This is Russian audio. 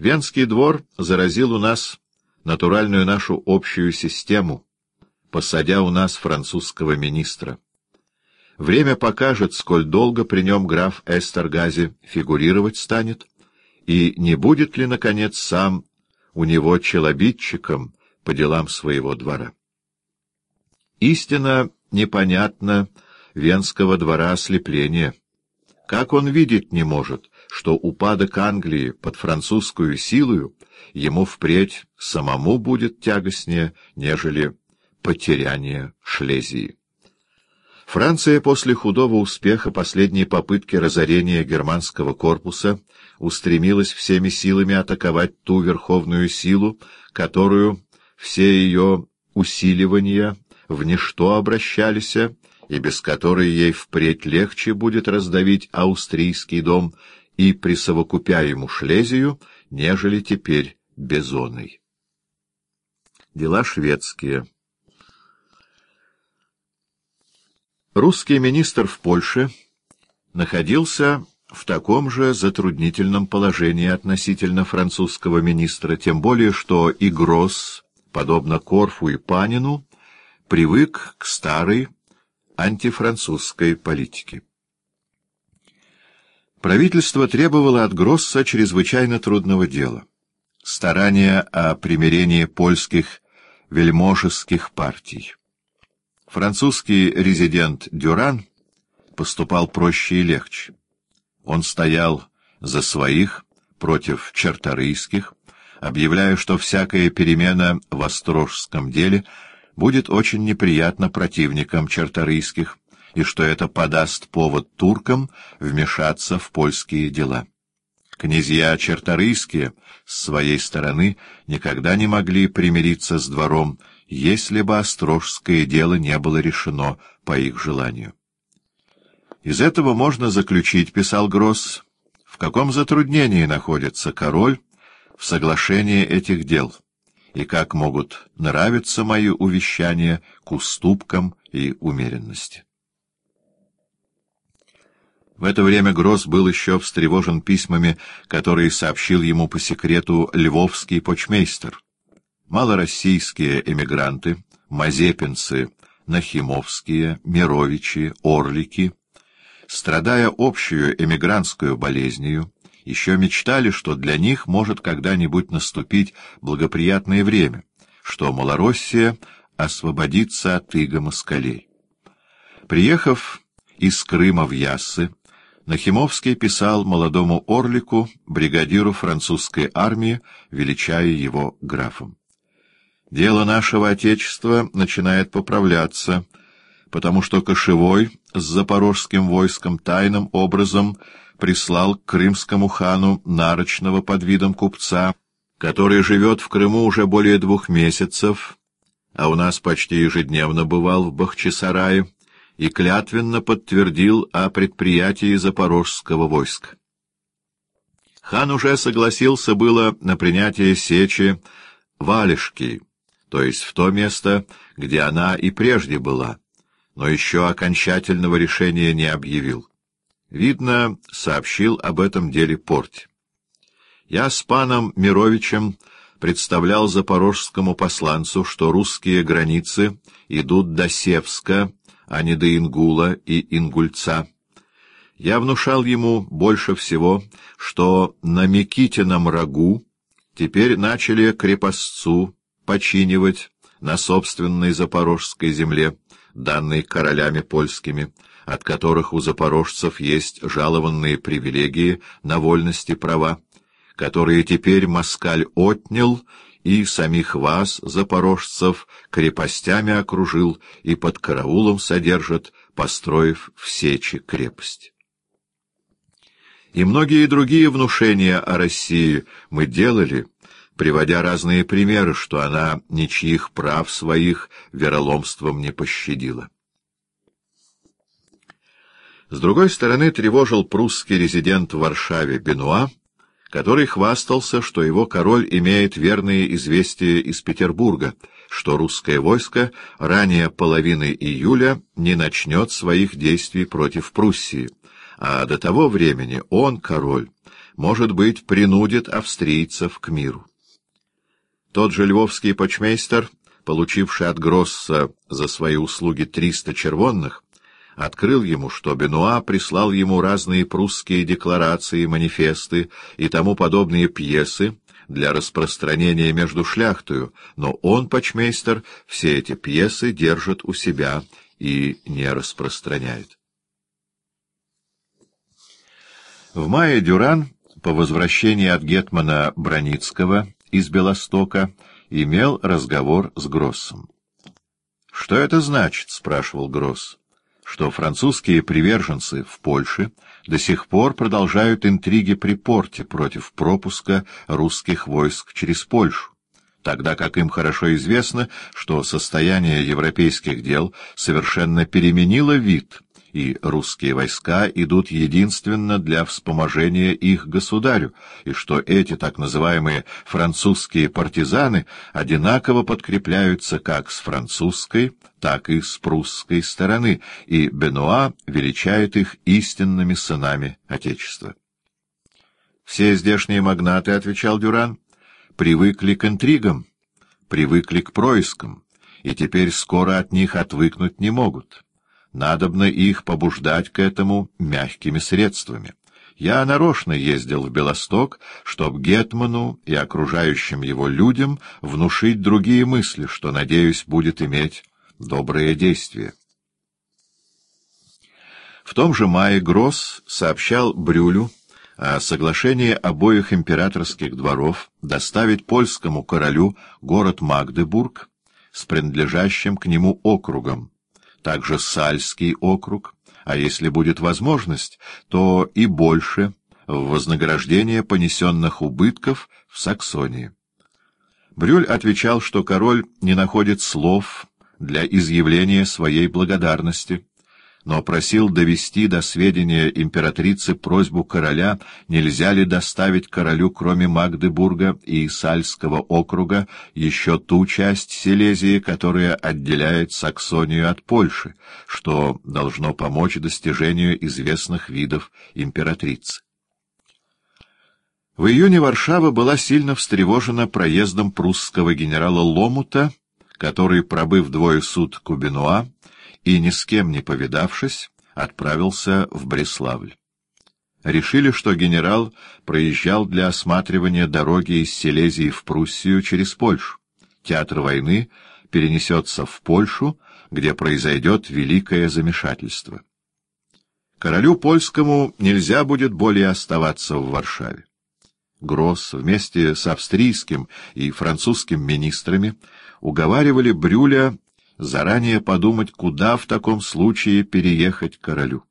Венский двор заразил у нас натуральную нашу общую систему, посадя у нас французского министра. Время покажет, сколь долго при нем граф Эстергази фигурировать станет, и не будет ли, наконец, сам у него челобитчиком по делам своего двора. Истина непонятна Венского двора ослепления. Как он видеть не может, что упадок Англии под французскую силою ему впредь самому будет тягостнее, нежели потеряние Шлезии. Франция после худого успеха последней попытки разорения германского корпуса устремилась всеми силами атаковать ту верховную силу, которую все ее усиливания в ничто обращались, и без которой ей впредь легче будет раздавить австрийский дом и присовокупя ему Шлезию, нежели теперь Бизоной. Дела шведские Русский министр в Польше находился в таком же затруднительном положении относительно французского министра, тем более что и Гросс, подобно Корфу и Панину, привык к старой антифранцузской политике. Правительство требовало от Гросса чрезвычайно трудного дела — старания о примирении польских вельможеских партий. Французский резидент Дюран поступал проще и легче. Он стоял за своих против черторийских, объявляя, что всякая перемена в острожском деле будет очень неприятна противникам черторийских, и что это подаст повод туркам вмешаться в польские дела. Князья черторийские, с своей стороны, никогда не могли примириться с двором, если бы острожское дело не было решено по их желанию. Из этого можно заключить, писал Гросс, в каком затруднении находится король в соглашении этих дел, и как могут нравиться мои увещания к уступкам и умеренности. В это время Гросс был еще встревожен письмами, которые сообщил ему по секрету львовский почмейстер. Малороссийские эмигранты, мазепинцы, нахимовские, мировичи, орлики, страдая общую эмигрантскую болезнью, еще мечтали, что для них может когда-нибудь наступить благоприятное время, что Малороссия освободится от иго москалей. Приехав из Крыма в Яссы, Нахимовский писал молодому Орлику, бригадиру французской армии, величая его графом. Дело нашего Отечества начинает поправляться, потому что Кошевой с запорожским войском тайным образом прислал к крымскому хану нарочного под видом купца, который живет в Крыму уже более двух месяцев, а у нас почти ежедневно бывал в Бахчисарае, и клятвенно подтвердил о предприятии запорожского войска. Хан уже согласился было на принятие сечи Валишки, то есть в то место, где она и прежде была, но еще окончательного решения не объявил. Видно, сообщил об этом деле Порте. Я с паном Мировичем представлял запорожскому посланцу, что русские границы идут до Севска, а не до Ингула и Ингульца. Я внушал ему больше всего, что на Микитином рагу теперь начали крепостцу починивать на собственной запорожской земле, данной королями польскими, от которых у запорожцев есть жалованные привилегии на вольности права, которые теперь москаль отнял и самих вас, запорожцев, крепостями окружил и под караулом содержит, построив в Сечи крепость. И многие другие внушения о России мы делали, приводя разные примеры, что она ничьих прав своих вероломством не пощадила. С другой стороны, тревожил прусский резидент в Варшаве Бенуа, который хвастался, что его король имеет верные известия из Петербурга, что русское войско ранее половины июля не начнет своих действий против Пруссии, а до того времени он, король, может быть, принудит австрийцев к миру. Тот же львовский почмейстер, получивший от Гросса за свои услуги триста червонных, открыл ему, что Бенуа прислал ему разные прусские декларации, манифесты и тому подобные пьесы для распространения между шляхтою, но он, почмейстер, все эти пьесы держит у себя и не распространяет. В мае Дюран, по возвращении от Гетмана Броницкого из Белостока, имел разговор с Гроссом. «Что это значит?» — спрашивал Гросс что французские приверженцы в Польше до сих пор продолжают интриги при порте против пропуска русских войск через Польшу, тогда как им хорошо известно, что состояние европейских дел совершенно переменило вид — и русские войска идут единственно для вспоможения их государю, и что эти так называемые французские партизаны одинаково подкрепляются как с французской, так и с прусской стороны, и Бенуа величает их истинными сынами Отечества. «Все здешние магнаты, — отвечал Дюран, — привыкли к интригам, привыкли к проискам, и теперь скоро от них отвыкнуть не могут» надобно их побуждать к этому мягкими средствами. Я нарочно ездил в Белосток, чтоб Гетману и окружающим его людям внушить другие мысли, что, надеюсь, будет иметь доброе действие. В том же мае Гросс сообщал Брюлю о соглашении обоих императорских дворов доставить польскому королю город Магдебург с принадлежащим к нему округом, также Сальский округ, а если будет возможность, то и больше в вознаграждение понесенных убытков в Саксонии. Брюль отвечал, что король не находит слов для изъявления своей благодарности, но просил довести до сведения императрицы просьбу короля, нельзя ли доставить королю, кроме Магдебурга и Сальского округа, еще ту часть Силезии, которая отделяет Саксонию от Польши, что должно помочь достижению известных видов императрицы. В июне Варшава была сильно встревожена проездом прусского генерала Ломута, который, пробыв двое суток у Бенуа, и, ни с кем не повидавшись, отправился в Бреславль. Решили, что генерал проезжал для осматривания дороги из Силезии в Пруссию через Польшу. Театр войны перенесется в Польшу, где произойдет великое замешательство. Королю польскому нельзя будет более оставаться в Варшаве. Гросс вместе с австрийским и французским министрами уговаривали Брюля заранее подумать, куда в таком случае переехать королю.